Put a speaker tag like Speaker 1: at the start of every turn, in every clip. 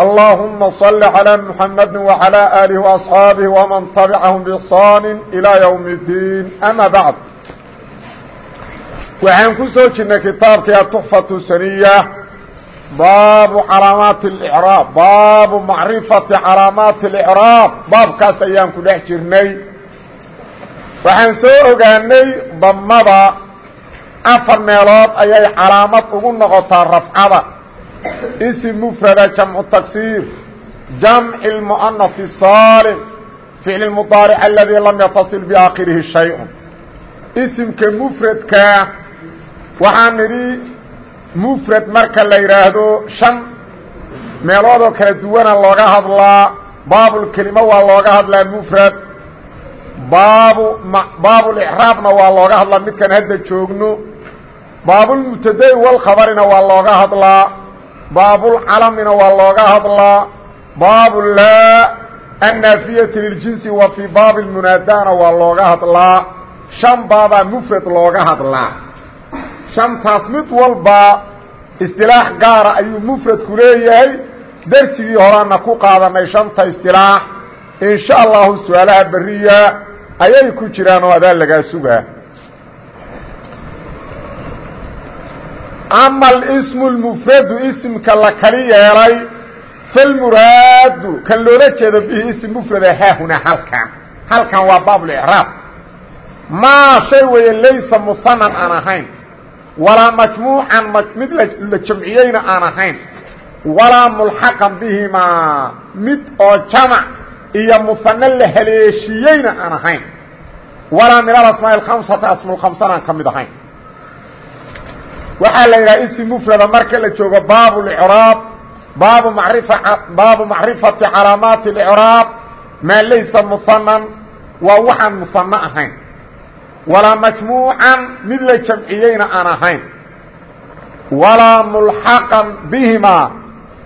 Speaker 1: اللهم صل على محمد وعلى آله وأصحاabه ومن تبعهم بإحsaan إلى يوم الدين أmا baعd waxaan ku soo jirnay kitaabkii aتحفaة saniya baabu calaamaati اإعraab baabu macrifati calaamaati اإعraab baabkaas ayaan ku dhex jirnay waxaan soo ogaanay damada afar meelood ayay calaamad ugu noqotaa rafcada ism mfrada jamcu taksiir jamci اmuanaf saalim ficli mudaaric aladii lam yatasil biaakhirihi shayun. Isimka mfradkaa waxaa nidhi mfrad marka la yidhaahdo shan meeloodoo kala duwana looga hadlaa baabulkelima waa looga hadlaa mfrad baabu baabulcraabna waa looga hadlaa midkan hadda joogno baabulmubtada'i walkhabarina waa looga hadlaa baabulcalamina waa looga hadlaa. Baabu laa annaafiyati liljinsi wa fii baabi lmunaadana waa looga hadlaa. Shan baabaa mufrad looga hadlaa. Shantaas mid walba istilaax gaara ayuu mufradku leeyahay. Dersigii horaana ku qaadanay shanta istilaax. In sha allahu su'aalaha beriya ayay ku jiraan adaa lagaa sugaa ama alsmu lmufradu isimka la kali yeelay falmuraadu kan loola jeedo bihi ism mufrada haahunaa halkan halkan waa baablicraab maa shay weeye laysa muhanan aan ahayn walaa majmuucan mid la jamciyeyna aan ahayn walaa mulxaqan bihimaa mid oo jamac iyo muhane la haleeshiyeyna aan ahayn walaa min alasmaa اkhamsati asmulkhamsana aan ka mid ahayn waxaa la yidhaha ism mfrada marka la joogo baab اcraab baabu baabu macrifati calaamaati اcraab maa laysa muhanan waa waxaan muhano ahayn. Walaa majmuucan mid la jamciyeyna aan ahayn. Walaa mulxaqan bihimaa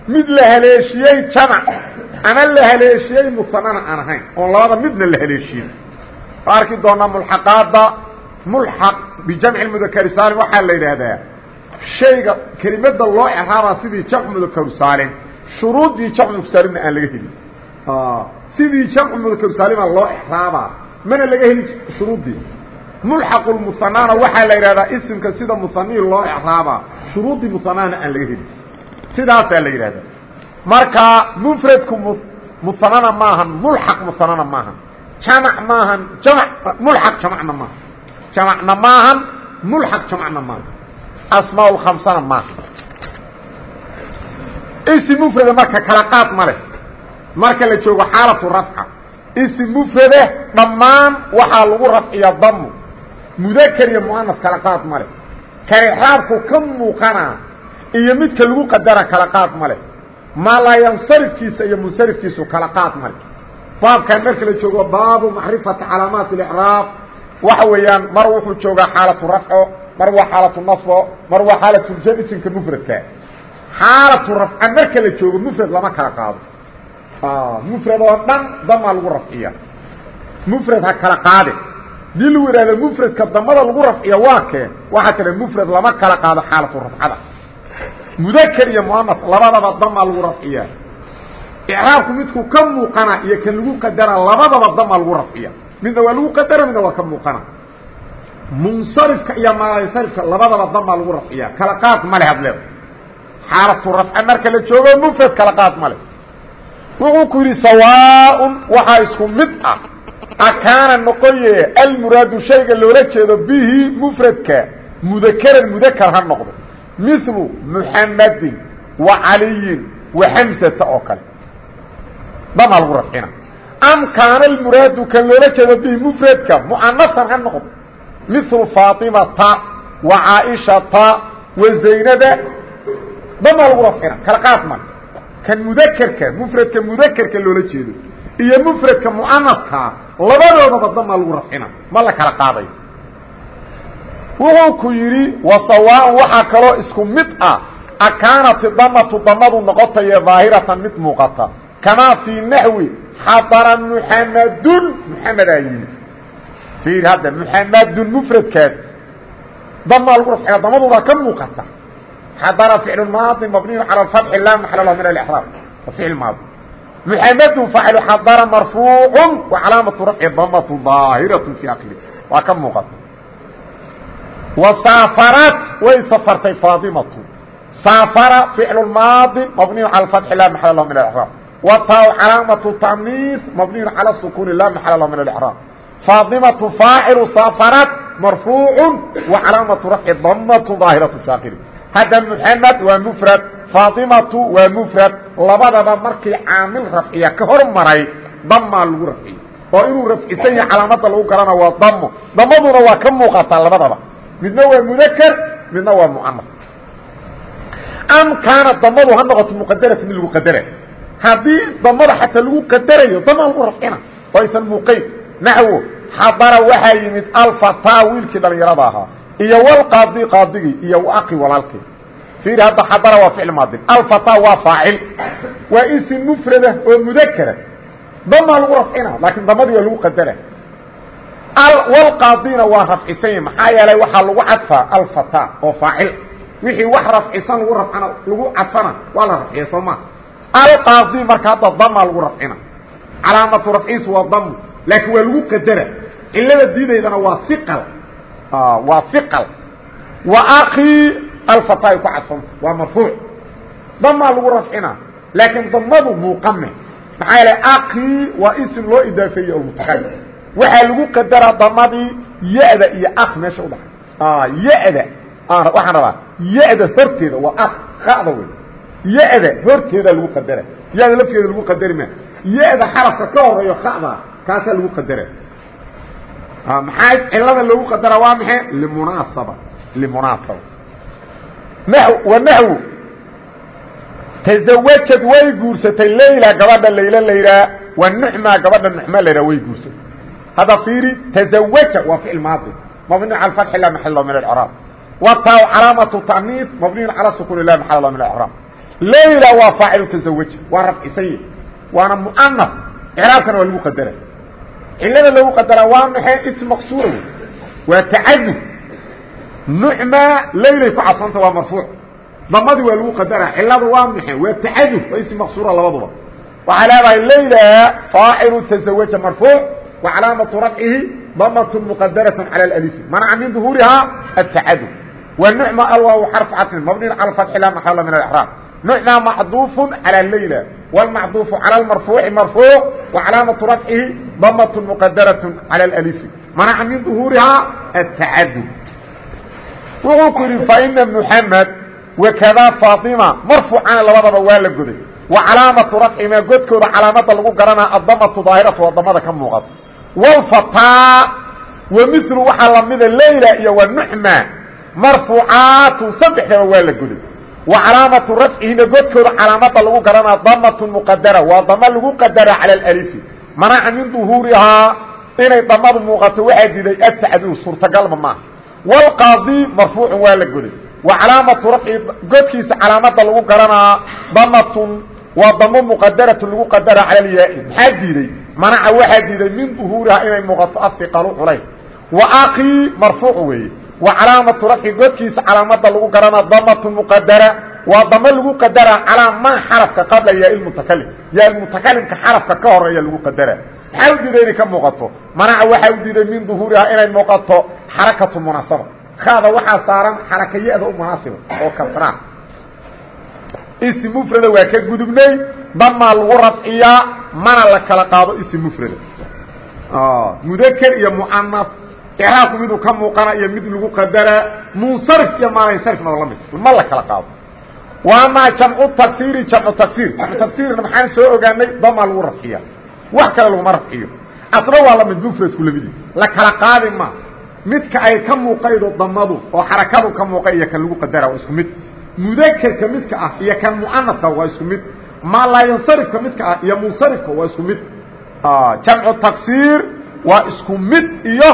Speaker 1: mid la haleeshiyey jamc ama la haleeshiyey muhanana aan ahayn oon labada midna la haleeshiyey arki doonaa mulxaqaadda mulxaq bijamci mudakari saalim waxaa la yidhaahdaa shayga kelimada loo eraabaa sidii jamcu mudakarsaalim shuruuddii jamcu mudakarsaalimna aan laga helin. Sidii jamcu mudakarsaalima loo eraabaa mana laga helin shuruuddii. Mulxaqu lmuhanaana waxaa la yidhahdaa isimka sida muhanii loo eraabaa shuruuddii muhanaana aan laga helin. Sidaasaa la yidhahdaa marka mufradku muhanana maahan mulxaq muhanana maahan jamac maahan jam mulxaq jamacna maaha jamacna maahan mulxaq jamacna maaha asmaa lkhamsana maaha ism mufrada marka kala qaad ma leh. Marka la joogo xaalatu rafca. Ism mufrade dhammaan waxaa lagu rafciya damu mudakar iyo muanas kala qaad ma leh. Kalexraabku ka muuqanaa iyo midka lagu qadara kala qaad ma leh. Maalayansarifkiisa iyo munsarifkiisu kala qaad ma leh. Baabkan marka la joogo baabu macrifati calaamaat اlcraab waxa weeyaan mar wuxuu joogaa xaalatu rafco mar waa xaalatu nasbo mar waa xaalatu jan isimka mufradka. Xaalatu rafca marka la joogo mufrad lama kala qaado. Mufrad oo dhan damaa lagu rafciya mufrad ha kala qaade. Dii lagu ihahdo mufradka damada lagu rafciya waa kee? Waxaa tira mufrad lama kala qaado xaalatu rafcada. Mudakr iyo muanas labadaba damaa lagu rafciya icraabku midku ka muuqana iyo kan lagu qadara labadaba damaa lagu rafciya midna waa lagu qadara midna waa ka muuqana munsarifka iyo malansarifka labadaba damaa lagu rafciya kala qaad ma leh hadleed xaalatu rafca marka la joogo mufrad kala qaad ma leh. Wuxuu ku yidhi sawaaءun waxaa isku mid ah. Akaana noqoye almuraadu shayga loola jeedo bihi mufradka mudakaran mudakar ha noqdo. Milu muxamadin wa caliyin wa xamsata oo kale. Damaa lagu rafcina. Am kaana almuraadu kan loola jeedo bihi mufradka mu'anasan ha noqdo milu faatimata wa caaishata wa zaynada damaa lagu rafcina kala qaad ma kan mudakerka mufradka mudakerka loola jeedo iyo mfradka muanaskaa labadoodaba damaa lagu rafcina ma la kala qaadayo wuxuu ku yidhi wasawaaءn waxaa kaloo isku mid ah akaanati damatu damadu noqotaye daahiratan mid muuqata kamaa fii naxwi xadara muxamadun fiir hadda muxamadun mfradkaas damaa lagu rafcina damaduna ka muuqata xadara ficlu maadi mabniyu calى اfatxi laa maxal lah min اlraab wa ficl maadi محمد فاعل حضر مرفوع وعلامة رفع ضمة ظاهرة في أقله waa ka muuqata وsاaفرت way sفرtay فاaطمة sاaفر فعل ماaض مبني على الفتح لا محل له من الإعراب وtاw علامة تميiث مبني على السكون لا محل له من الإعراب فاaطمة فاaعل sاaفرت مرفوع وعلامة رفع ضمة ظاaهرة في أقله hada محمد waa مفرد faatimatu waa mufrad labadaba markii caamil rafciya ka hor maray damaa lagu rafciyo oo inuu rafcisan yahay calaamada lagu garana waa damo damaduna waa ka muuqataa labadaba midna waa mudakr midna waa muanas am kaana damadu ha noqoto muqadarata mid lagu qadara haddii damada xataa lagu qadarayo damaa lagu rafcina oo aysan muuqayn naxwo xadara waxaa yimid alfataa wiilkii dhalinyarada ahaa iyo walqaadi qaadigii iyo aqi walaalkii ir hadda xadara waa ficil maadin alfata waa faacil waa isim mufrada oo mudakara damaa lagu rafcina laakiin damadii waa lagu qadara walqaadina waa rafcisanya maxaa yeelay waxaa lagu cadfaa alfata oo faacil wixii wax rafcisan lagu rafcana lagu cadfana waa la rafciya soo maa alqaadi marka hadda damaa lagu rafcina calaamatu rafciisu waa damu laakiin waa lagu qadara. Cilada diidaydana waa iqal waa iqal wa akii alfata ay ku cadfanta waa marfuuc. Damaa lagu rafcina. Laakiin damadu muuqame. Maxaa yeele aqii waa isim loo idaafeeye oo mutaqadim waxaa lagu qadaraa damadii ya-da iyo ak meesha udhaxay ya-da. Waxaan rabaa ya-da horteeda waa ak kada wey ya-da horteeda lagu qadara. Ya-da lafteeda lagu qadari ma. Ya-da xarafka ka horeeyo kada kaasaa lagu qadara maxaa cilada loogu qadara waa maxay? Limunaasaba. Limunaasaba. Wanaxwu tazawajad way guursatay layla gabadha layla layraa wa nucma gabadha nucma layraa way guursatay. Hadda fiiri tazawaja waa ficil maadi. Mabni cala fatxi la maxal min acraab wataa calaamatu taniif mabniyu cala sukuni la maxal min acraab layla waa faacilu tazawaja waa rafcisanye waana muanaf icraabkana waa lagu qadara cilada lagu qadaraa waa maxay ism maqsuura wey waa tacadud nucma laylay ku cadfanta waa marfuuc. Damadii waa lagu qadara ciladu waa maxe waa tacaduf waa ism maqsuura labaduba. Waxaa leedahay layla faacilu tazawaja marfuuc wa calaamatu rafcihi damatun muqadarat cala alalifi manaca min duhuurihaa atacaduf wa nucma alwaaw xarf cadfin mabniin cala fatxi la maxala min alexraab nucma macduufu cala layla wاlmacduufu cala almarfuuci marfuuc wa calaamatu rafcihi damatun muqadarat cala alalifi manaca min duhuurihaa atacaduf wuxuu ku yidhi faina mحamed wakadaa faaطima marfuucana labadaba waa la goday wa calaamatu rafcimaa godkooda calaamada lagu garanaa adamatu daahiratu waa damada ka muuqato wlfataa wa milu waxaa lamida layla iyo wa nucma marfuucaatu saddexdaba waa la goday wa calaamatu rafcihina godkooda calaamada lagu garanaa damatun muqadara waa dama lagu qadara cala alalifi manaca min duhuurihaa inay damadu muuqato waxaa diiday atacdiu suurtagalba maaha wlqaadi marfuucu waa la goday wa calaamatu rafci godkiisa calaamada lagu garanaa damatun waa damo muqadaratun lagu qadara cala alyaa-i. Maxaa diiday? Manaca waxaa diiday min duhuuriha inay muuqato asiqalu culays. Wa akii marfuuc weeye wa calaamatu rafci godkiisa calaamada lagu garanaa damatun muqadara waa damo lagu qadara calaa maa xarafka qabla yaa mutakalim yaa mutakalimka xarafka ka horreeya lagu qadara maxaa u diiday inay ka muuqato? Manaca waxaa u diiday min duhuuriha inay muuqato xarakatu munaasaba. Kaada waxaa saaran xarakayada u munaasiba oo kasraa ism mufrada waa ka gudubnay damaa lagu rafciyaa mana la kala qaado ism mufrada. Mudaker iyo muanas icraabku miduu ka muuqana iyo mid lagu qadaraa munsarif iyo maalinsarifna la mid ma la kala qaado. Amaa jamcu tagsiri jamcu tagsiir jamcu tagsiirna maxaan soo ogaanay damaa lagu rafciya. Wax kale laguma rafciyo. Asna waa la mid mufradku lamidi la kala qaadi ma. Midka ay ka muuqaydo damadu oo xarakadu ka muuqay iyo kan lagu qadara waa isku mid. Mudakerka midka ah iyo kan muanaska waa isku mid. Maa laa yansarifka midka ah iyo munsarifka waa isku mid. Jamcu taksiir waa isku mid iyo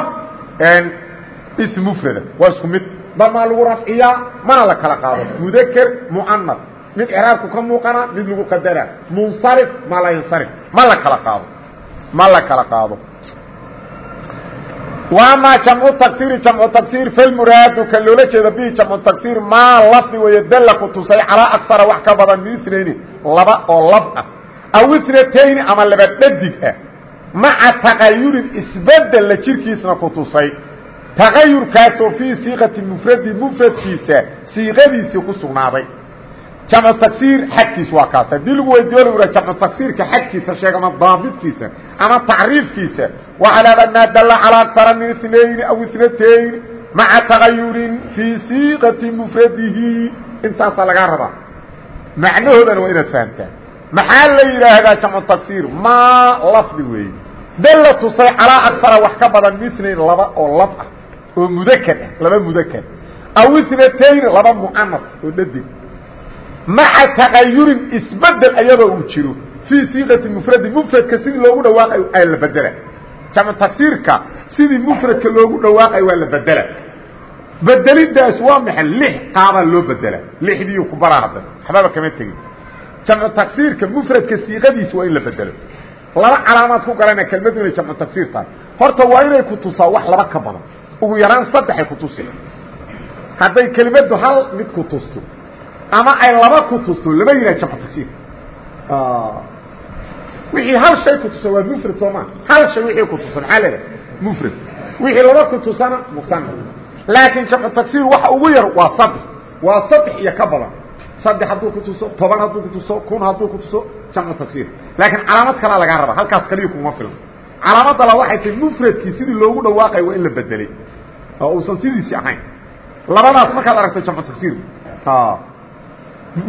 Speaker 1: ism mfrada waa isku mid marmaa lagu rafciyaa mana la kala qaado. Mudkr muanad mid craabku ka muuqana mid lagu qadara. Munsarif ma la ynصarif ma la kala qaado. Ma la kala qaado. وamaa jamcu tagsiri jamcu tagsir falmuraadu ka loola jeeda bi jamcu tagsir maa lafdi weeye dalla ku tusay calaa akara wax ka badan min inayni laba oo lab ah. Aw inatayni ama laba dhadig ah maعa تغayurin isbedel la jirkiisna ku tusay تغayurkaasoo فيi siiqati mfradi mfradkiisa siiqadiisii ku sugnaaday jamcu tagsiir xadkiis waa kaas haddii lagu weydiyo lagu yidhaha jamcu tagsiirka xadkiisa sheeg ama daabidkiisa ama tacriifkiisa waxaa lahada maa dalla calaa aksara min inayni aw inatayn maca tagayurin fii siiqati mufradihi intaasaa lagaa rabaa macnahoodana waa inaad fahamtaan maxaa la yidhaahdaa jamcu tagsiir maa lafdi weeye dalla tusay calaa aksara wax ka badan minayn laba oo lab ah oo mudakar ah laba mudakar aw inatayn laba mucanaf oo dhadig maca tagayurin isbeddel ayadoo uu jiro fii siiqati mufradi mufradka sidii loogu dhawaaqayo aa la bedela jamcu tagsiirka sidii mufradka loogu dhawaaqayo waa la bedela bedelidaas waa maxay lix qaabaa loo bedela lixdiiu ku baraa hadda waxbaba kama tegin. Jamcu tagsiirka mufradka siiqadiisa waa in la bedelo laba calaamaad ku galana kelmadu inay jamcu tagsiir tahay. Horta waa inay ku tusaa wax laba ka badan. Ugu yaraan saddexay ku tusi hadday kelimadu hal mid ku tusto ama ay laba ku tusto lama yidhah jamcu tagsiir wixii hal shay ku tusa waa mufrad sooma hal shay wixii ku tusa maxaa leedahay mufrad. Wixii laba ku tusana musanaf laakiin jamcu tagsiir waxa ugu yar waa saddex waa saddex iyo ka badan saddex hadduu ku tuso toban hadduu ku tuso kun hadduu ku tuso jamcu tagsiir laakiin calaamad kalaa lagaa rabaa halkaas kaliya kuma filan. Calaamadda la waxay tahay mufradkii sidii loogu dhawaaqayo waa in la bedelay oo uusan sidiisii ahayn. Labadaas markaad aragto jamcu tagsiir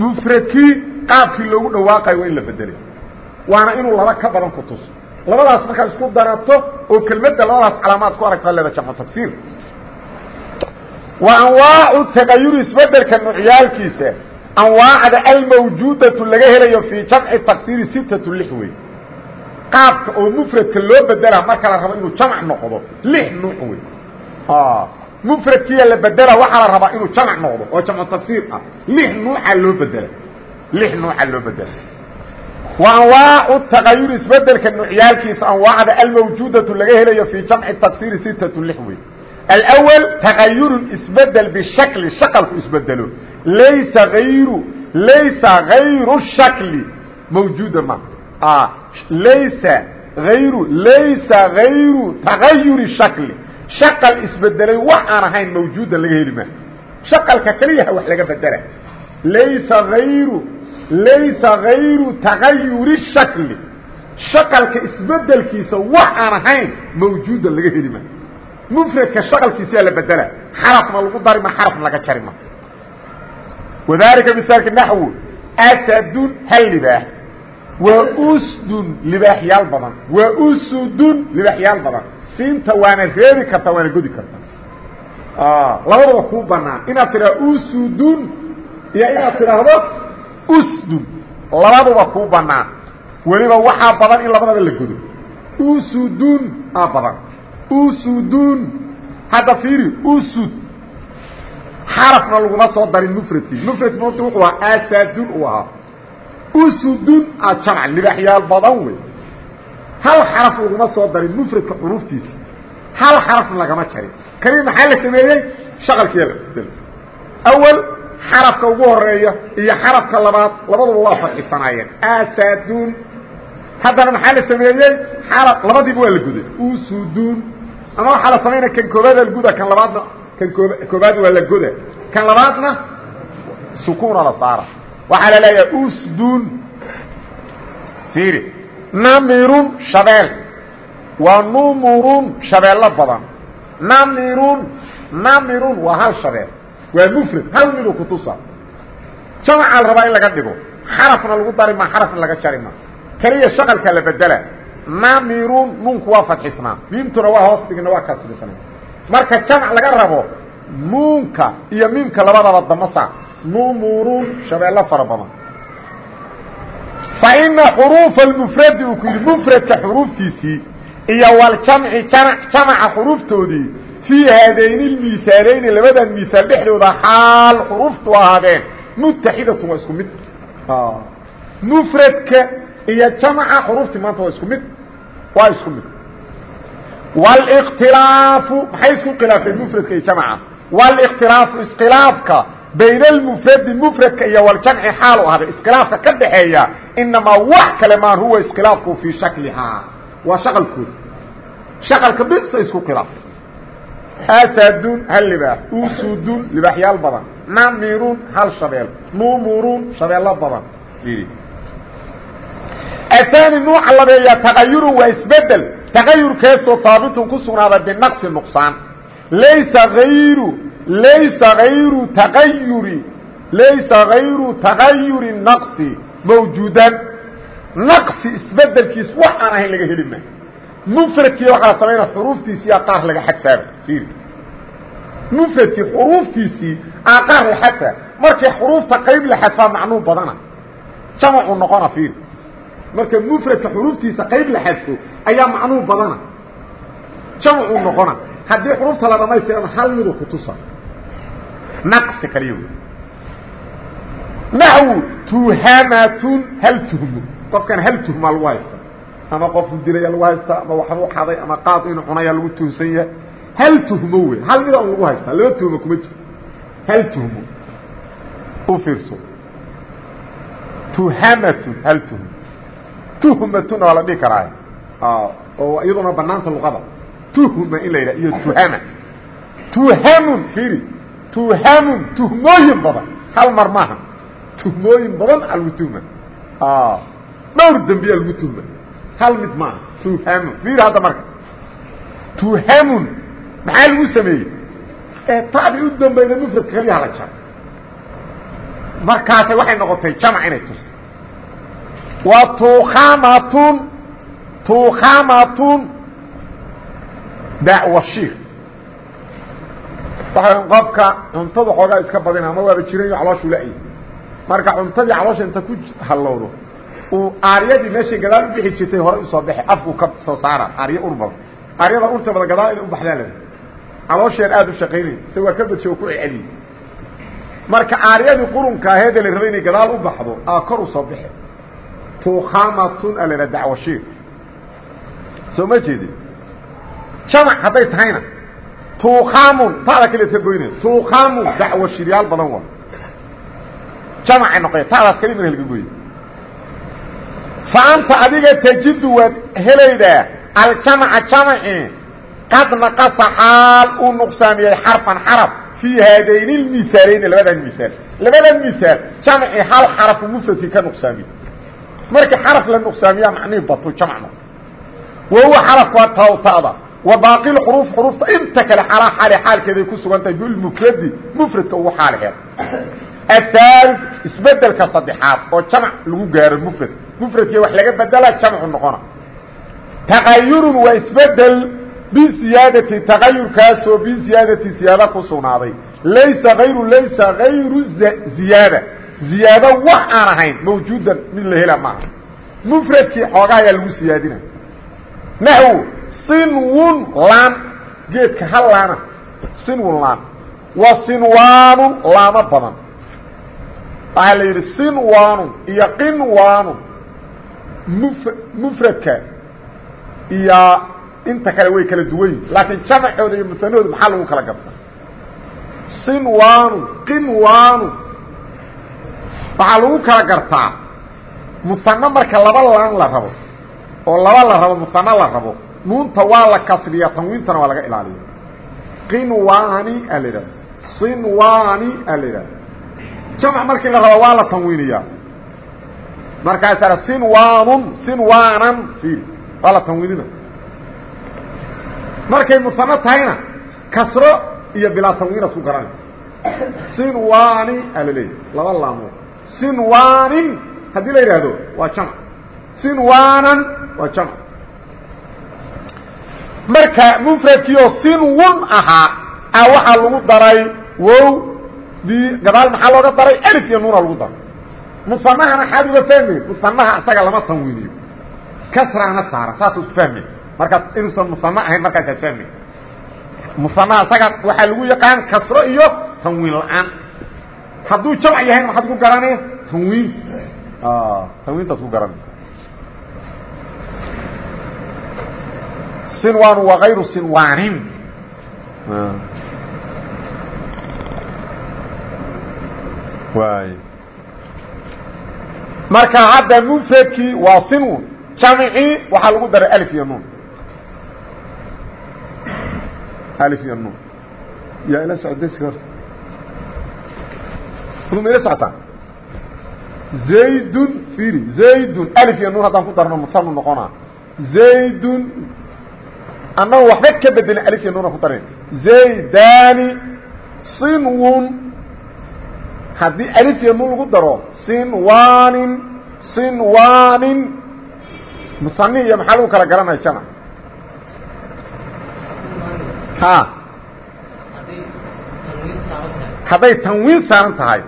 Speaker 1: mufradkii qaabkii loogu dhawaaqayo waa in la bedelay waana inuu laba ka badan ku tuso. Labadaas markaad isku darato oo kelmadda labadaas calaamaad ku aragtaa leeda jamcu tagsiir wa anwaacu tagayur isbeddelka nucyaalkiisa anwaacda almawjuudatu laga helayo fii jamci taksiiri sittatu lix wey qaabka oo mufradka loo bedela marka la rabo inuu jamc noqdo lix nuuc wey mufradkiya la bedela waxaa la rabaa inuu jamc noqdo oo jamcu tagsiir ah lix nuuca loo bedela lix nuuca loo bedela wa anwaacu tagayur isbeddelka nucyaalkiisa anwaacda almawjuudatu laga helayo fii jamci taksiiri sittatu lix wey alأwl tagayurun isbeddel bishakli shaqalku isbedelo laysa ayru laysa hayru shakli mawjuuda ma laysa ayru laysa hayru tagayuri shakli shaqal isbedelay wax aan ahayn mawjuudan laga heli maa shaqalka keliyaha wax laga bedela laysa ayru laysa hayru tagayuri shakli shaqalka isbedelkiisa wax aan ahayn mawjuudan laga heli maa mfradka shaqalkiisaa la bedela xarafna lagu darima xarafna laga jarima wadalika misaalka naxwu asadun hal libaax waa usdun libaaxyaal badan waa usudun libaaxyaal badan siinta waana reebi kartaa waana godi kartaa labadaba kuu banaan inaad tidhaahdo usudun iyo inaad tidhaahdo usdun labaduba kuu banaan weliba waxaa badan in labadaba la godo usudun aa badan usudun hadda fiiri usud xarafna laguma soo darin mfradkii mfradki mota wuxuu ahaa asadun uu ahaa. Usudun a jamc libaaxyaal badan wey hal xaraf laguma soo darin mfradka xuruuftiisa. Hal xarafna lagama jarin. Kani maxaa la sameeyey? Shaqalkiiya la bedel awal xarafka ugu horreeya iyo xarafka labaad labaduba waa fadxisanaayeen asadun haddana maxaa la sameeyey? Labadiiba waa la goday usudun. Ama waxaa la samaynaya kan koobaad waa laguda kan labaadna kan koobaad waa la goda. Kan labaadna sukuuna la saara. Waxaa la leeyahay usdun fiiri. Namirun shabeel waa numurun shabeello badan. Namirun namirun waa hal shabeel waa mufrad hal miduu kutusa jamacaa la rabaa in laga dhigo. Xarafna lagu dari ma xarafna laga jari ma keliya shaqalka la bedela. Namirun nuunku waa fadxisnaa. Miimtuna waa hoos dhigna waa kasrisnaa marka jamc laga rabo nuunka iyo miimka labadaba damasa numurun shabeello fara badan. Faina xuruufa almufradi uu ku yidhi mufradka xuruuftiisii iyo waljamci jamaca xuruuftoodii fii haadayni lmiisaalayni labadan miisaal dhexdooda xaal xuruuftu ahaadeen. Mutaxidatun waa isku mid. Mufradka iyo jamaca xuruuftii maanta waa isku mid wاlاktilaafu maxay isku khilaafeen mfradka iyo jamca wاlاkhtilaafu iskhilaafka bayna اlmfradi mfradka iyo wاljamci xaalu ahday iskhilaafka ka dhaxeeya inamaa wax kale maan huwa iskhilaafku fii shaklihaa waa shaqalkooda shaqalka bisa isku khilaafay asadun hal libaax usudun libaaxyaal badan namirun hal shabeel numurun shabeello badan aani nuuca labeeya tagayurun waa isbedel tagayurkeesoo haabitun ku sugnaaday binaqsi nuqsaan. Laysa ayru laysa ayru taayuri laysa hayru tagayuri naqsi mawjuudan. Naqsi isbedelkiis wax aan ahayn laga heli maayo mufradkii waxaa la samaynaa xuruuftiisii aa qaar laga xadfaaba ir mufradkii xuruuftiisii aa qaar la xadfaa markii xuruufta qayb la xadfaa macnuu badana. Jamacu noqona ir marka mfradka xuruuftiisa qayb la xadfo ayaa macnuu badana. Jamcu noqona. Haddii xuruufta la dhamaystirana hal midu kutusa naqsi kaliya wey naxwu tuhamatun hal tuhmo qofkan hal tuhmaa lagu haysta ama qofku dilaya lagu haysta ama waxbuu xaday ama qaad inuu cunaya lagu tuhsan yahay. Hal tuhmo wey. Hal mida un lagu haystaa laba tuhmo kuma jiro. Hal tuhmo u fiirso. Tuhamatun hal tuhmo tuhmatuna waa la dhihi karaa. Oo iyaduna banaanta luqada. Tuhma in la yidhah iyo tuhama. Tuhamun fiiri. Tuhamun tuhmooyin badan. Hal mar maaha tuhmooyin badan a lagu tuhma. Dhowr dembiya lagu tuhma. Hal mid maaha tuhamun fiiri hadda marka. Tuhamun maxaa lagu sameeyey? Ee tadii u dambayda mufradka kaliya hala jaro. Markaasay waxay noqotay jamc inay tusto wa tukamatun tukamatun dawashiir waxa qofka cuntada xoogaa iska badina ama waaba jirayo calooshuu la-ay marka cuntadii caloosha inta ku hallowdo uu aaryadii meeshay gadaal u bixi jirtay hore u soo baxe afku ka soo saara aarya ur badan. Aaryada urta badan gadaal inay u baxdaa la caloosheen aada u shaqaynay se waa ka badsho oo ku celceliyey marka aaryadii qurunka aheede la rabay inay gadaal u baxdo aa kor u soo baxe tukamatun a la dawashiir soo ma jeedin? Jamac hadday tahayna. Tukamun tada kaleed ka goyna tukamun dawashiryaal badan waa. Jamacay noqoya tadaas kali mar halka goy fa anta adiga tajidu waad helaydaa aljamaca jamaci qad naqasa xaal uu nuqsaamiyey xarfan xaraf fii haadayni lmisaalayni labadan misaal. Labadan misaal jamci hal xarafu mufradkii ka nuqsaamiye marka xarف la نqsaamiya macnihii bato jamcna wahuwa xarفku waa tawtada wa baaqi xruuf xruufta inta kale xalaa xaali xaalkeeday ku sugan tahay bilmfradi mfradka ugu xaaliheed aلثالث isbedelka saddexaad oo jamc lagu gaaro mfrad mfradkii wax laga bedela jamcu noqona تaqayurun waa isbedel bisiyaadati تaqayurkaasoo bisiyaadati ziyaada ku sugnaaday laysa ayru laysa غayru ziyaada ziyaado wax aan ahayn mawjuudan mid la hela maaha. Mfradkii xoogaa ayaa lagu siyaadina naxw sinwun laan geedka hal laana. Sinwun laan. Wa sinwaanun laamo badan. Waxaa la yidhi sinwaanun iyo qinwaanun mf mfradka iyo inta kale way kala duwan yihiin laakiin jamacooda iyo mutanahooda maxaa lagu kala garta sinwaanun qinwaanun waxaa lagu kala gartaa musano marka laba laan la rabo oo laba la rabo musano la rabo nuunta waa la kasriya tanwiintana waa laga ilaaliya qinwani a la idhahda sinwani a la idhahda jamc markii la rabo waa la tanwiiniyaa. Markaasa sinwanun sinwanan ir waa la tanwiinina. Markay musano tahayna kasro iyo bilaa tanwiinad ku garanay sinwani a la leeyahy laba laamood sinwanin haddii la yidhaahdo waa jamc sinwanan waa jamc marka mfradkii oo sinwun ahaa a waxaa lagu daray wow dii gadaal maxaa looga daray? Alif iyo nuuna lagu daray. Musanahana xaad uga fahme musanaha isaga lama tanwiiniyo. Kasraana saara saasaad ku fahme markaas inuusan musana ahayn markaasaad fahme musanaha isaga waxaa lagu yaqaan kasro iyo tanwiin la'aan hadduu jamc yahayna maxaad ku garane tanwiin tanwiintaad ku garane sinwan وغayru sinwanin marka hadda mfradkii waa sinwn jamcii waxaa lagu daray alf iyo nun alf iyo nun yaa ila socdayska horta ma ila socotaa zaydun firi zaydun alf iyo haddaan ku darno musanu noqonaa. Zaydun annago waxba ka bedelin alif iyo ku daran zaydani sinwun. Haddii alif iyo lagu daro sinwanin sinwanin musani iyo maxaa lagu kala garanaya jama ha hadday tanwiin saaran tahay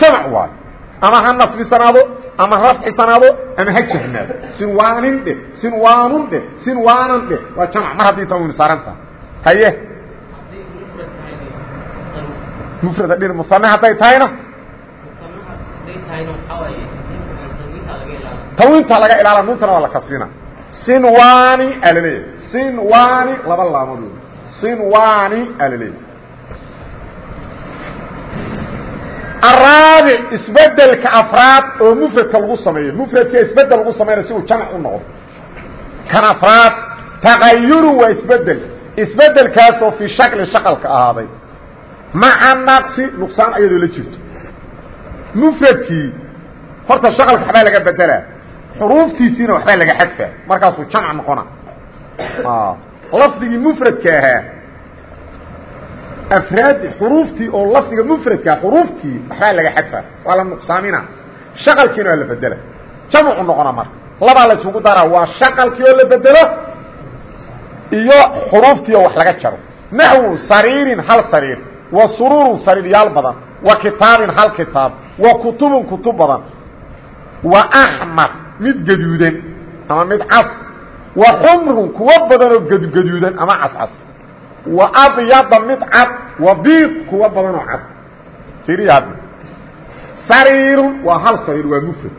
Speaker 1: jamc waayo ama ha nasbisanaado ama rafcisanaado ama ha jahnaado. Sinwaanin dhe sinwaanun dhe sinwaanan dhe waa jamc mar haddii tanwiin saaran tahay. Haye. Mufrada dhin musane hadday tahayna. Tanwiinta laga ilaala nuuntana waa la kasrina sinwani alaleeyahy sinwani laba laamood. Sinwani alaleeyahy araabic isbeddelka afraad oo mufradka lagu sameeyo. Mufradka isbeddel lagu sameynaya si uu jamc u noqdo. Kan afraad taqayurun waa isbeddel isbedelkaasoo fii shakli shaqalka ahaaday. Maca naqsi nuqsaan ayadoo la jirto. Mufradkii horta shaqalka waxbaa laga bedelaa xuruuftiisiina waxbaa laga xadfaa. Markaasuu jamc noqona lafdigii mufradka ahaa afraadi xuruuftii oo lafdiga mufradkaa xuruuftii waxbaa laga xadfaa? Waa la nuqsaamina. Shaqalkiina waa la bedela. Jamcu noqona marka labaa la isugu daraa. Waa shaqalkii oo la bedelo iyo xuruuftii oo wax laga jaro. Naxwu sariirin hal sariir. Wa sururun sariiryaal badan. Wa kitaabin hal kitaab. Wa kutubun kutub badan. Wa axmar mid gaduudan ama mid cas. Wa xumrun kuwo badan oo gadgaduudan ama cascas wa abyada mid cad wa biid kuwo badan oo cad. Iriya hadda sariirun waa hal sariir waa mufrad.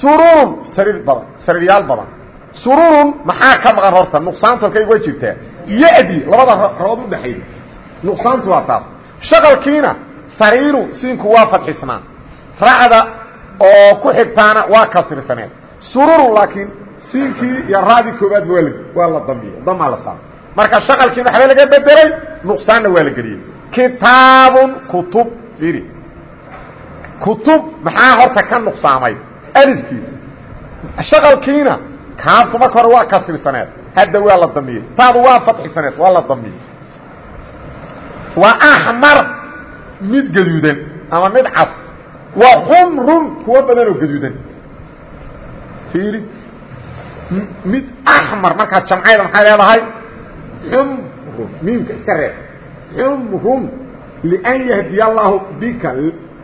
Speaker 1: Sururun sariir badan sariiryaal badan. Sururun maxaa ka maqan horta? Nuqsaanta halkay uga jirtaa. Yadi labada rood udhaxayda nuqsaantu waa taas. Shaqalkiina sariiru siinku waa fadxisnaa racda oo ku xigtaana waa kasrisaneed sururun laakiin siinkii iyo raadii koobaadba waa waa la damiye damaa la saara marka shaqalkiina waxba laga bedelay nuqsaanna waa la geliyey. Kitaabun kutub iri kutub maxaa horta ka nuqsaamay? Alifkii. Shaqalkiina kaaftu marka hore waa kasrisaneed hadda waa la damiyey. Taadu waa fadxisaneed waa la damiyey. Waa axmar mid gaduudan ama mid cas. Waa xumrun kuwo badan oo gaduudan. Fiiri. Mid axmar markaa jamcayda maxay leedahay xumrun miimka iska reeb. Xumrun lian yahdiya allaahu bika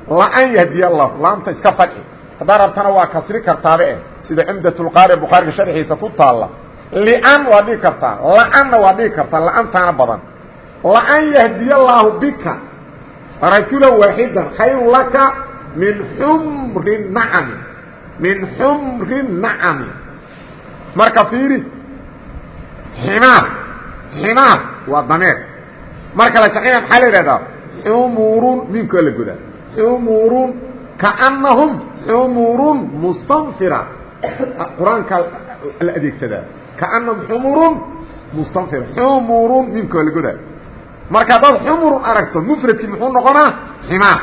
Speaker 1: laan yahdiya allahu laamta iska fadxi haddaa rabtana waa kasri kartaabe eh. Sida cumdatulqaari bukhaariga sharxiisa ku taalla. Lian waa dhigi kartaa la-anna waa dhigi kartaa la-antaana badan. Laan yahdiya allaahu bika rajula waaxidan khayru laka min xumri nacami min xumri nacami. Marka fiiri ximaar ximaar waa dameer. Marka la jacina maxaa la yidhahdaa? Xumurun miimkaa la godaa xumurun kaanahum xumurun mustanfira. Qur'aanka la adeegsadaa. Kaanahum xumurun mustanfira. Xumurun miimkaa la godaa marka haddaad xumrun aragto mufradkii muxuu noqonaa? Ximaar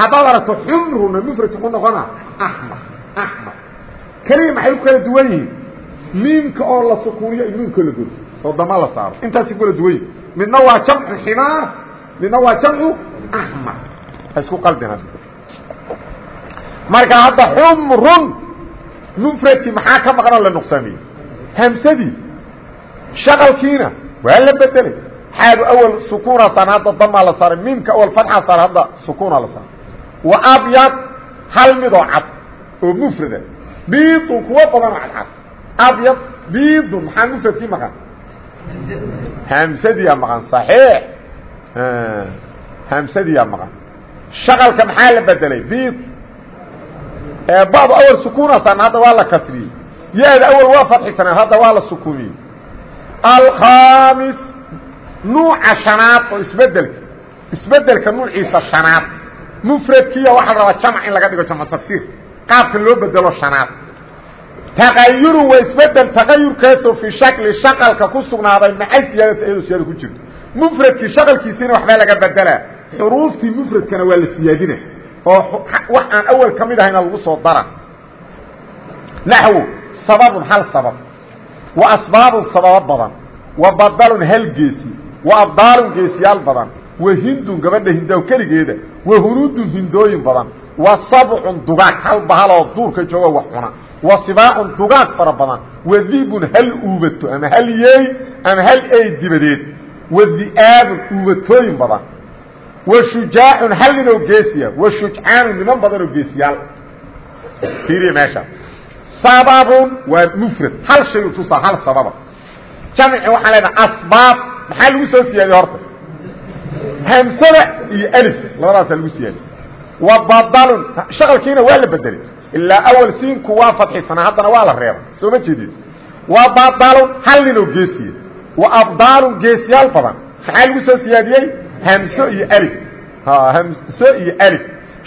Speaker 1: haddaad aragto xumruna mufradki muxuu noqonaa? Axmar. Axmar. Keliya maxay ku kala duwan yihiin? Miimka oo la sukuuniyo iyo miimka la godo oo dama la saaro. Intaasi kala duwan yihiin midna waa jamcu ximaar midna waa jamcu axmar isku qaldin marka hadda xumrun mufradkii maxaa ka maqanoo la nuqsaamiyey? Hamsadii. Shaqalkiina waa la bedelay xaadu awal sukuuna saaran hadda damaa la saaray. Miimka awal fatxa saaran hadda sukuuna la saaray. Wa abyad hal midoo cad oo mufrada. Biidun kuwo badan oo cadcad. Abyad biidun maxaa mufradkii maqan hamsadiyaa maqan صaxiix hamsadiyaa maqan. Shaqalka maxaa la bedelay biid badu awal sukuunasan hadda waa la kasriyey ya-da awal waa fadxisaneen hadda waa la sukuumiyey alkhamis nuuca shanaad oo isbeddelka isbeddelka nuuciisa shanaad. Mufradkiya waxaa la rabaa jamc in laga dhigo jamcu tagsiir qaabka loo bedelo shanaad taqayuru waa isbeddel taqayurkaasoo fii shakli shaqalka ku sugnaaday maca siyaadata iyadoo siyaada ku jirto. Mufradkii shaqalkiisiina waxbaa laga bedelaa xuruuftii mufradkana waa la siyaadina oo wax aan awel ka mid ahayna lagu soo dara. Naxwu sababun hal sabab. Wa asbaabun sababo badan. Wa badalun hal geesi. Wa abdaalun geesiyaal badan. Wa hindun gabadha hindaaw keligeeda. Wa hunuudun hindooyin badan. Wa sabcun wa sibaacun dugaag fara badan. Wa dibun hal uubato ama hal yeey ama hal ey dibadeed. Wa di'aabun uubatooyin badan. Wa shujaacun hal ninoo geesiya. Wa shujcaanu niman badanoo geesiyaal. Fiiriya meesha. Sababun waa mufrad. Hal shay u tusaa hal sababa. Jamci waxaan leenaha asbaab. Maxaa lagu soo siyaadiye horta? Hamsada iyo alif. Labadaasaa lagu siyaadiye wa badalun shaqalkiina waa la bedelay ilaa awal siinku waa fadxisanaa haddana waa la reeba soo ma jeedid wa badalun hal ninoo geesiya wa abdaalun geesiyaal badan. Maxaa lagu soo siyaadiyey? Hamso iyo alif. Hamso iyo alif.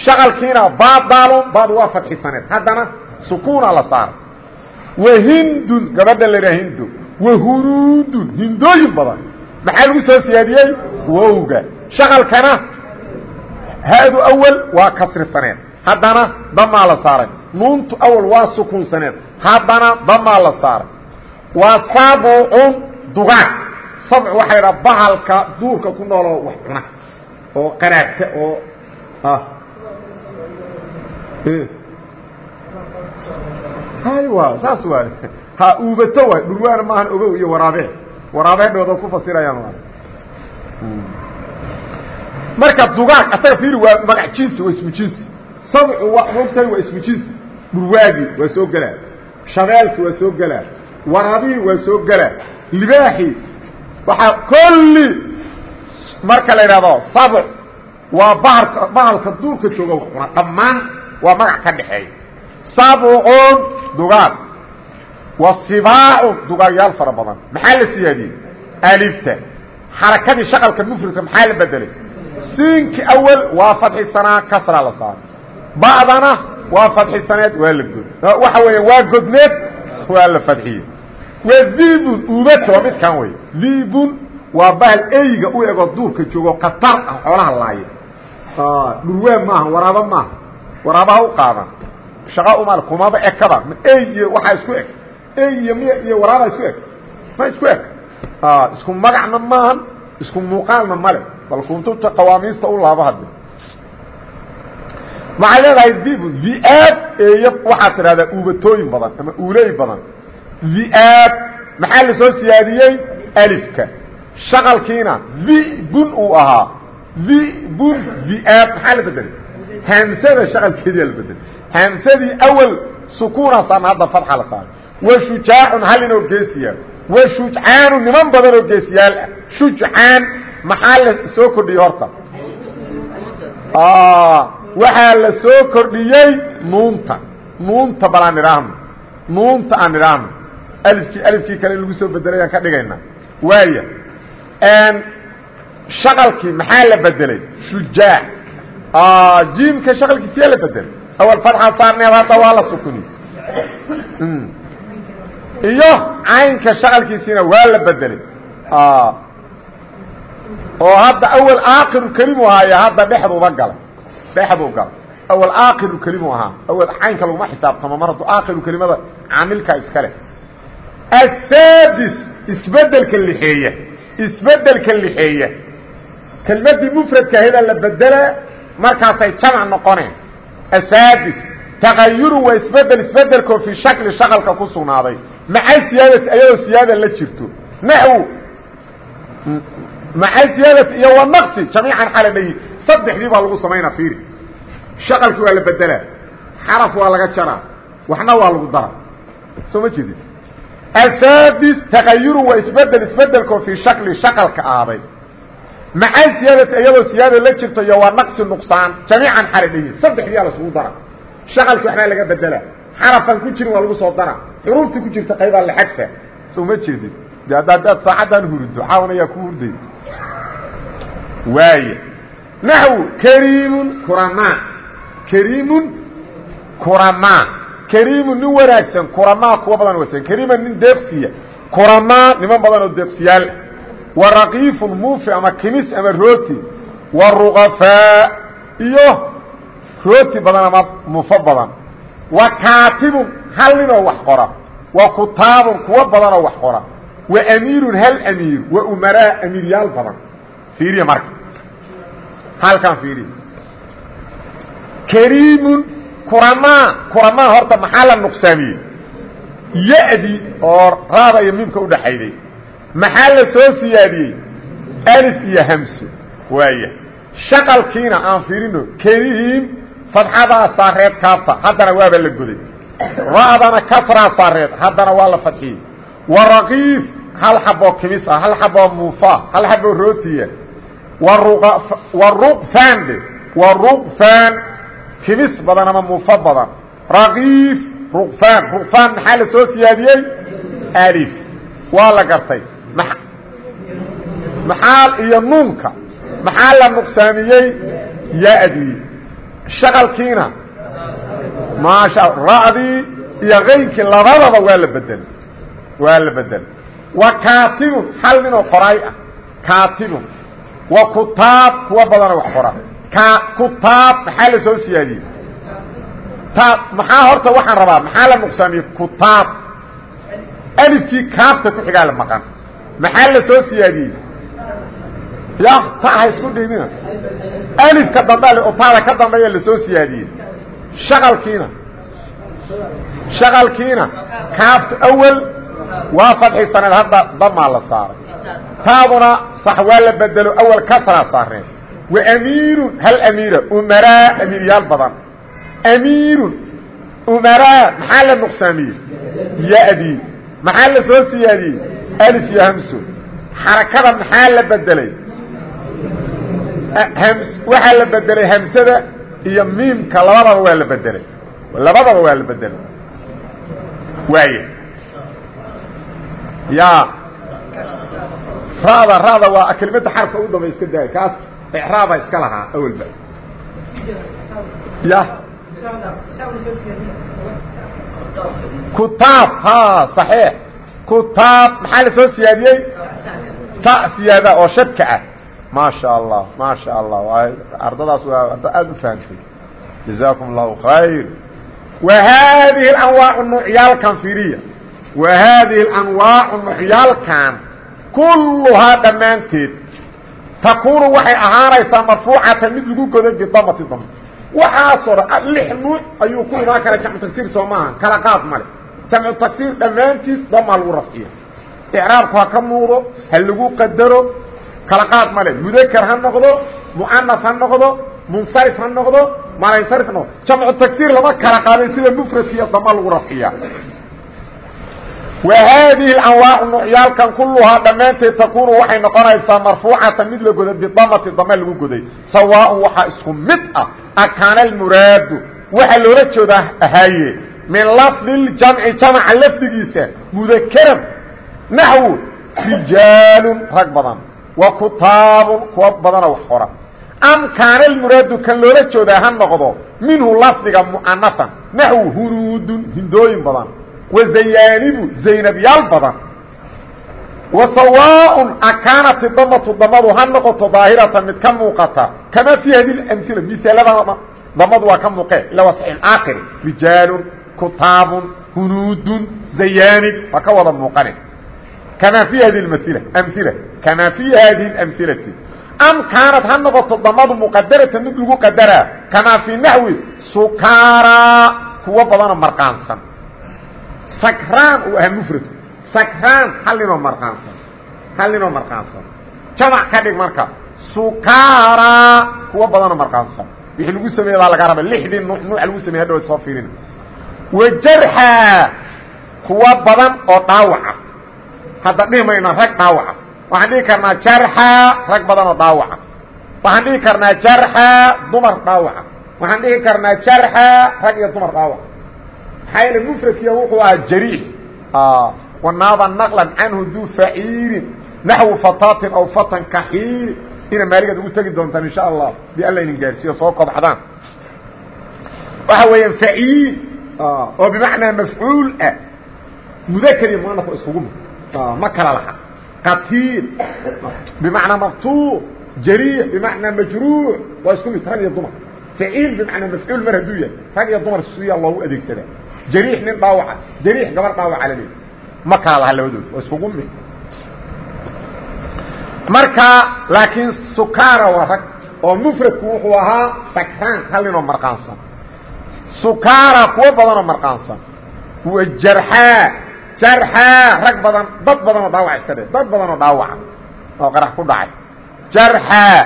Speaker 1: Shaqalkiina badalun badu waa fadxisaneed haddana sukuuna la saaray wa hindun gabadha la idhaha hindo wa hunuudun hindooyin badan. Maxaa lagu soo siyaadiyey? Wowga. Shaqalkana haadu awal waa kasrisaneed haddana damaa la saaray. Nuuntu awal waa sukuunsaneed. Haddana damaa la saaray. Waa sabcun dugaag sabc waxaa la idhaha bahalka duurka ku nooloo wax cuna oo qaraagta oo haywa saas waa ha uubato waay. Dhurwaana maahan ogow iyo waraabe waraabeedhooda ku fasirayaan marka dugaag asaga fiiri waa magac jinsi waa ismu jinsi sabcu mogtahay waa ismu jinsi dhurwaagii waa soo gelaa shabeelkii waa soo gelaa waraabihii waa soo gelaa libaaxii waxaa kolli marka la yidhahdo sabc waa bahalka bahalka duurka jooga wax cuna dhammaan waa magac ka dhexeeya. Sabcun dugaag wa sibaacun dugaagyaal fara badan maxaa la siyaadiyey? Alifta xarakadii shaqalka mufradka maxaa la bedelay siinki awal waa fadxisanaa kasraa la saaray ba'dana waa fadxisaneed waa la god waxa weeya waa godneed waa la fadxiyey wa dibun uubata waa midkan wey dibun waa bahal eyga u ego duurka joogo katar ah xoolaha laaya dhurwaa maaha waraabo maaha waraabaha u qaadan shaqa umal kumaba ekaba ey iyo waxaa isku eg ey iyo miy iyo waraabaa isku eg ma isku eg isku magacna maahan isku muuqaalna male bal kuntuta qawaamiista u laabo hadde maxay leedahay dib diaab eeyo waxaad tidhahdaa uubatooyin badan ama uuley badan. Diaab maxaa la soo siyaadiyey? Alifka. Shaqalkiina dibun uu ahaa. Dibun diaab maxaa la bedelay hamsada shaqalkeediyaa la bedelay hamsadii awal sukuunasaan hadda fadxa la saaray. Wa shujaacun hal inoo geesiya wa shujcaanu niman badan oo geesiyaal. Ah shujcaan maxaa la soo kordhiyey horta waxaa la soo kordhiyey nuunta. Nuunta bal aan idhaahno nuunta aan idhaahno alifkii alifkii kale in lagu soo bedelay aan ka dhigayna. Waaya shaqalkii maxaa la bedelay shujaac jiimka shaqalkiisiyaa la bedelay awal fadxa saarneed hadda waa la sukuni iyo caynka shaqalkiisiina waa la bedelay oo hadda awal aakiru kelimu ahaaye hadda dhexduuba galay dhexduu galay. Awal aakiru kelimu ahaa. Awal caynka laguma xisaabtamo mar hadduu aakiru kelimada caamilka iska leh. Asadis isbeddelka lixeeya. Isbedelka lixeeya. Kelmadii mufradka ahadaa la bedelaa markaasay jamc noqoneen. Asadis taqayuru waa isbeddel isbedelkoo fii shakli shaqalka ku sugnaaday. Maca siyaadati ayadoo siyaada la jirto. Naxwu maca siyaadati iyo wanaqsi jamiican xala dhayi saddexdii baa lagu samaynaa fiiri. Shaqalki waa la bedelaa. Xaraf waa laga jaraa. Waxna waa lagu dara soo ma jeedin? Asaadis tagayurun waa isbeddel isbedelkoo fii shakli shaqalka aaday. Maca siyaadati iyadoo siyaada la jirto iyo waa naqsi nuqsaan jamiican xaridhihi saddexdiyaa lasugu dara shaqalki waxbaa laga bedelaa. Xarafan ku jirin waa lagu soo dara xuruuftii ku jirta qaybaa la xadfa soo ma jeedin? De haddaad saacaddan hurdo caawan ayaa ku hurday waay naxw kariimun kuramaa. Kariimun kuramaa. Kariimun nin wanaagsan kuramaa kuwa badan wanaagsan. Kariiman nin deeqsiya kuramaa niman badan oo deeqsiyaal wa raqiifun muufi ama kimis ama rooti. Wa ruqafaa iyo rooti badan ama mufo badan. Wa kaatibun hal qora. Wa kutaabun kuwa badanoo wax qora wa amiirun hal amiir wa umaraa amiiryaal badan. Fiiriya marka. Halkan fiiriya kariimun kuramaa kuramaa horta maxaa la nuqsaamiyey? Ya-di oo raada iyo miimka udhaxayday maxaa la soo siyaadiyey? Alif iyo hamso waaya shaqalkiina aan fiirino kariim fadxadaa saareed kaafta haddana waaba la goday. Ra'dana kasraa saareed haddana waa la fadxiyey. Wa raqiif hal xaboo kimis ah hal xaboo muufa hal xaboo rootiya wa ruqfaan dhe wa ruqfaan kimis badan ama muufa badan. Raqiif ruqfaan ruqfaan maxaa la soo siyaadiyey? Alif. Waa la gartay. Maxaa iyo nuunka. Maxaa la nuqsaamiyey ya-dii shaqalkiina. Maasha ra'dii iyo kaynkii labadaba waa la bedel. Waa la bedel wa kaatibun hal ninoo qoraay ah. Kaatibun wa kutaab kuwa badana wax qora kutaab maxaa la soo siyaadiyey? Taab maxaa horta waxaan rabaa maxaa la nuqsaamiyey? Kutaab. Alifkii kaafta ku xigaa la maqan. Maxaa la soo siyaadiyey? Ya ta ha isku dhimina alifka dambe oo taada ka dambeeya la soo siyaadiyey. Shaqalkiina. Shaqalkiina. Kaafta awel waa fadxi saneed hadda damaa la saaray. Taaduna sax waa la bedelo awel kasraa saareen. Wa amiirun hal amiira umaraa amiiryaal badan. Amiirun umaraa maxaa la nuqsaamiyey ya-dii maxaa la soo siyaadiyey alif iyo hamso xarakada maxaa la bedelay? Waxaa la bedelay hamsada iyo miimka labadaba waa la bedelay. Labadaba waa la bedelay. Waaya ya. Rada rada waa kelimada xarka u damba iska daaya. Kaas icraaba iska lahaa awelba ya. Kutaab ha صaxiix kutaab maxaa la soo siyaadiyey? Ta siyaada oo shadka ah. Maa sha allah maa sha allah ardadaas waa aada u fahamtay. Jazaakum اllahu khayr. Wa haadihi anwaacu nuucyaalkan firiya wa haadihi anwaacu nuucyaalkan kulluhaa dhammaanteed takuunu waxay ahaanaysaa marfuucatan mid lagu goday bidamati dam waxaasoo dhan lix nuuc ayuu ku imaan kara jamcu tagsiir soo maaha kala qaad male jamcu tagsiir dhammaantiis damaa lagu rafciya icraabku ha ka muuqdo ha lagu qadaro kala qaad male mudakar ha noqdo mucanaf ha noqdo munsarif ha noqdo malansarif ha noqdo lama kala qaaday sida mufradkiiyo dama lagu rafciya haadihi anwaacu nuucyaalkan kulluhaa dhammaanteed takuunu waxay noqonaysaa marfuucatan mid la goday bidamati dame lagu goday sawaaun waxaa isku mid ah akaana almuraadu waxaa loola jeedaa ahaaye min lafdi ljamci jamca lafdigiisa mudakaran naxwu rijaalun rag badan wa kutaabun kuwa badana wax qora am kaana almuraadu kan loola jeedaa ha noqdo minhu lafdiga mu'anafan naxwu hunuudun hindooyin badan wazayaanibu zaynabyaal badan wasawaaun akaanat damatu damadu ha noqoto daahiratan mid ka muuqata kamaa fii hadi amila misaaladaa damadu waa ka muuqee ila waa saxiixaakiri rijaalun kutaabun hunuudun zayaanib waa ka wada muuqane kamaa fii hadi maila amila kamaa fii hadihi amilati am kaanat ha noqoto damadu muqadaratan mid lagu qadaraa kamaa fii naxwi sukaaraa kuwo badanoo marqaansan sakraan uu ahaa mfradku sakraan hal ninoo marqaansan hal ninoo marqaansan jamac ka dhig marka. Sukaara kuwa badanoo marqaansan wixii lagu sameeye baa laga raba lixdii nuuc nuuca lagu sameye hadhawa soo fiirina wajarxa kuwa badan oo dhaawaca hadda dhihi mayna rag dhaawaca waxaan dhihi karnaa jarxa rag badan oo dhaawaca waxaan dhihi karnaa jarxa dumar dhaawaca waxaan dhihi karnaa jarxa rag iyo dumar dhaawaca maxaa yeele mufradkiya wuxuu ahaa jariix wanaaba naqlan canhu duu faciilin naxwu fataatin aw fatan kaxiili ina maaligaad ugu tegi doontaan insha allah di alla idin gaarsiiyo soo kobxdaan waxa weeyaan faciil oo bimacnaa mafcuul ah. Mudakr iyo muanafo iskugu mid. Ma kala laha. Qatiil bimacnaa maqtuul jariix bimacnaa majruux waa isku mid rag iyo dumar. Faciil bimacnaa mafcuul mar hadduu yahay rag iyo dumar siyaa loogu adeegsadaa jariix nin dhaawaca jariix gabar dhaawaca la leeyahy ma kala laha labadood waa iskugu mid marka laakiin sukaara waa rag oo mufradku wuxuu ahaa sakraan hal ninoo marqaansan sukaara kuwo badanoo marqaansan wa jarxaa jarxaa rag badan dad badanoo dhaawac iska dhe dad badanoo dhaawaca oo qarax ku dhacay jarxaa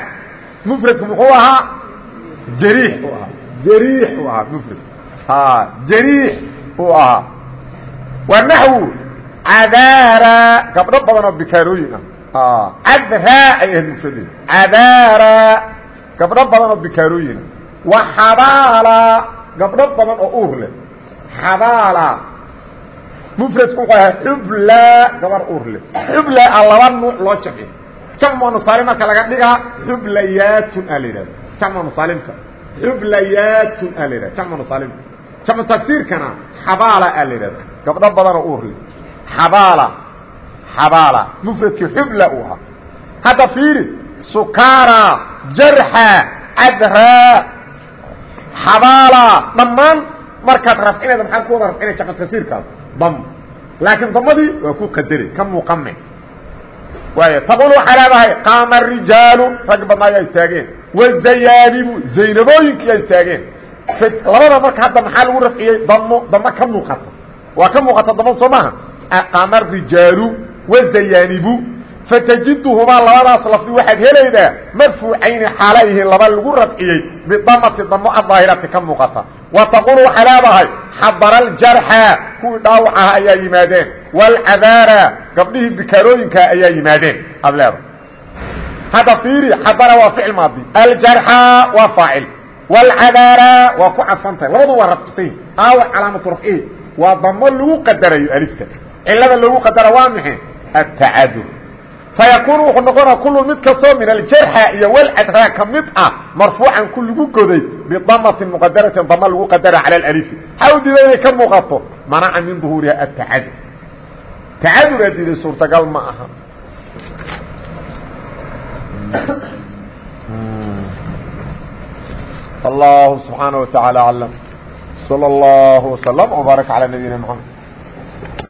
Speaker 1: mufradku muxuu ahaa jariix uu ahaa jariix uu ahaa mufradku jariix uu ahaa. Wa naxwu cadaara gabdho badan oo bikaarooyin ah. Cadraa ay ahayd mufradeed cadaara. Gabdho badan oo bikaarooyina wa xabaala gabdho badan oo uur leh. Xabaala. Mufradku wuxuu ahaa xubla gabar uur leh. Xubla a laba nuuc loo jamci jamcu nusaalim marka laga dhigaa xublayaatun a la yidhahda jamcu nusaalimka. Xublayaatun a la yidhahda jamcu nusaalimka jamcu tagsiirkana xabaala a la yidhahda gabdho badan oo uur leh xabaala xabaala. Mufradkii xubla uu ahaa. Hadda fiiri sukaara jarxa cadraa xabaala dhammaan markaad rafcinayda maxaad ku wada rafcinay jamcu tagsiirkaas dam. Laakiin damadii waa ku qadare ka muuqame waay taqul waxay leedahay qaama rijaalu rag badnaa yaa istaageen. Wazayaanibu zaynabooyinkiyaa istaageen labada marka hadda maxaa lagu rafciyey? Damo damo ka muuqata waa ka muuqata damada soo maaha qaama rijaalu wazayaanibu fatajiduhumaa labadaas lafdi waxaad helaydaa marfuucayni xaala laba lagu rafciyey bidamati damo adaahirati ka muuqata. Wa taqul waxay leedahay xadara aljarxa kuwii aha ayaa yimaadeen. Waalcadaara gabdhihii bikaarooyinkaa ayaa yimaadeen. Aad leeda fiiri xadara waa ficil maadi. Aljarxa waa faacil waalcadaara waa ku cadfantahay labadu waa rafcisan yihiin aawa calaamatu rafcihi waa damo lagu qadarayo alifta cilada loogu qadara waa maxay atacadur fayakuun wuxuu noqonaa kullu mid kastoo min aljarxa iyo walcadraa ka mid ah marfuucan ku lagu goday bidamatin muqadaratin dama lagu qadara cala alalifi waxaa u diida inay ka muuqato manaca min duhuuriha atacadur tacadur aa diiday suurtagal ma aha allahu subxaanaه wa taعaalى aclam slى اllah وsلم وbaarak calى nabiyina mxamed